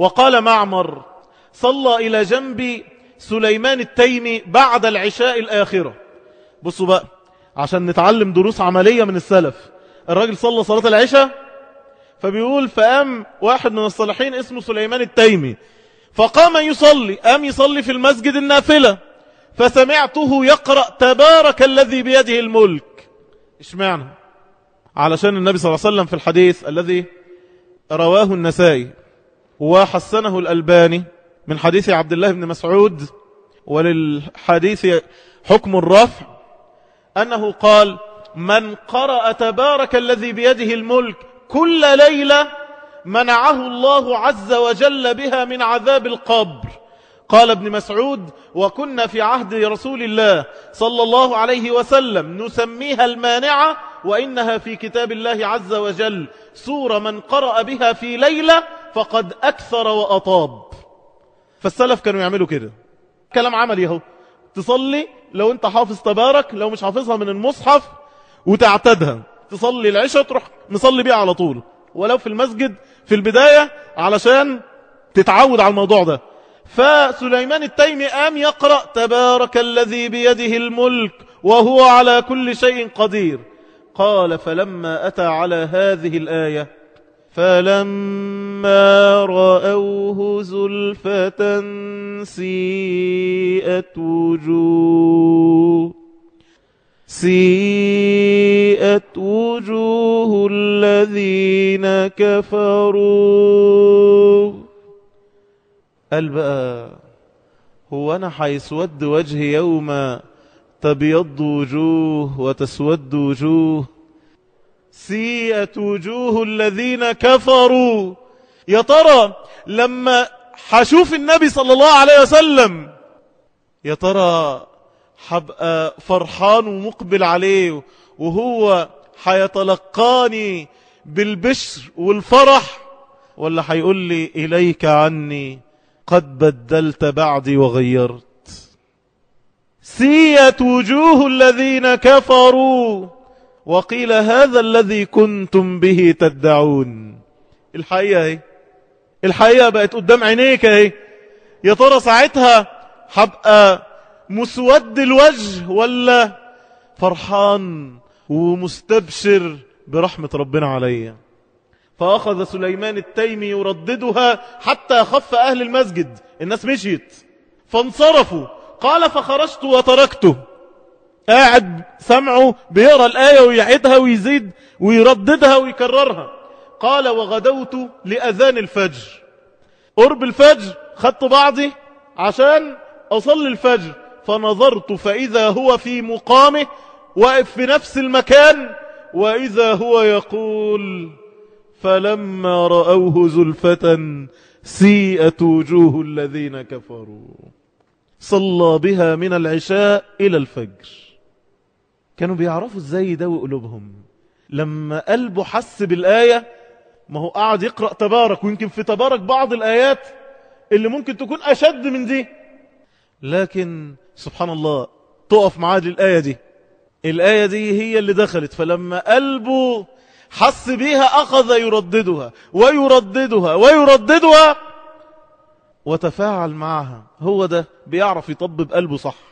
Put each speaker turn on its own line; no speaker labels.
وقال معمر صلى إلى جنب سليمان التيمي بعد العشاء الآخرة. بصوا بقى عشان نتعلم دروس عملية من السلف. الراجل صلى صلاة العشاء فبيقول فقام واحد من الصالحين اسمه سليمان التيمي. فقام يصلي قام يصلي في المسجد النافلة. فسمعته يقرأ تبارك الذي بيده الملك. اشمعنى؟ علشان النبي صلى الله عليه وسلم في الحديث الذي رواه النسائي. وحسنه الألباني من حديث عبد الله بن مسعود وللحديث حكم الرفع أنه قال من قرأ تبارك الذي بيده الملك كل ليلة منعه الله عز وجل بها من عذاب القبر. قال ابن مسعود وكنا في عهد رسول الله صلى الله عليه وسلم نسميها المانعة وإنها في كتاب الله عز وجل سورة من قرأ بها في ليلة فقد أكثر وأطاب. فالسلف كانوا يعملوا كده. كلام عملي أهو. تصلي لو أنت حافظ تبارك لو مش حافظها من المصحف وتعتدها. تصلي العشاء تروح نصلي بيها على طول. ولو في المسجد في البداية علشان تتعود على الموضوع ده. فسليمان التيمي قام يقرأ تبارك الذي بيده الملك وهو على كل شيء قدير. قال فلما أتى على هذه الآية فلما رأوه زلفة سيئت وجوه سيئت وجوه الذين كفروا. قال بقى هو أنا حيسود وجهي يوم تبيض وجوه وتسود وجوه؟ سيئت وجوه الذين كفروا. يا ترى لما حشوف النبي صلى الله عليه وسلم يا ترى حبقى فرحان ومقبل عليه وهو حيتلقاني بالبشر والفرح؟ ولا حيقول لي إليك عني قد بدلت بعدي وغيرت. سيت وجوه الذين كفروا. وقيل هذا الذي كنتم به تدعون. الحقيقة اهي الحقيقة بقت قدام عينيك اهي يا ترى ساعتها هبقى مسود الوجه ولا فرحان ومستبشر برحمة ربنا عليا فأخذ سليمان التيمي يرددها حتى خف أهل المسجد. الناس مشيت. فانصرفوا. قال فخرجت وتركته. قاعد سمعه بيقرأ الآية ويعيدها ويزيد ويرددها ويكررها. قال وغدوت لأذان الفجر. قرب الفجر خدت بعضي عشان أصلي الفجر. فنظرت فإذا هو في مقامه واقف في نفس المكان وإذا هو يقول فلما رأوه زلفة سيئت وجوه الذين كفروا. صلى بها من العشاء إلى الفجر. كانوا بيعرفوا إزاي يداوي قلوبهم. لما قلبه حس بالآية ما هو قاعد يقرأ تبارك ويمكن في تبارك بعض الآيات اللي ممكن تكون أشد من دي. لكن سبحان الله تقف معاه الآية دي. الآية دي هي اللي دخلت. فلما قلبه حس بيها أخذ يرددها ويرددها ويرددها وتفاعل معها. هو ده بيعرف يطبب قلبه صح.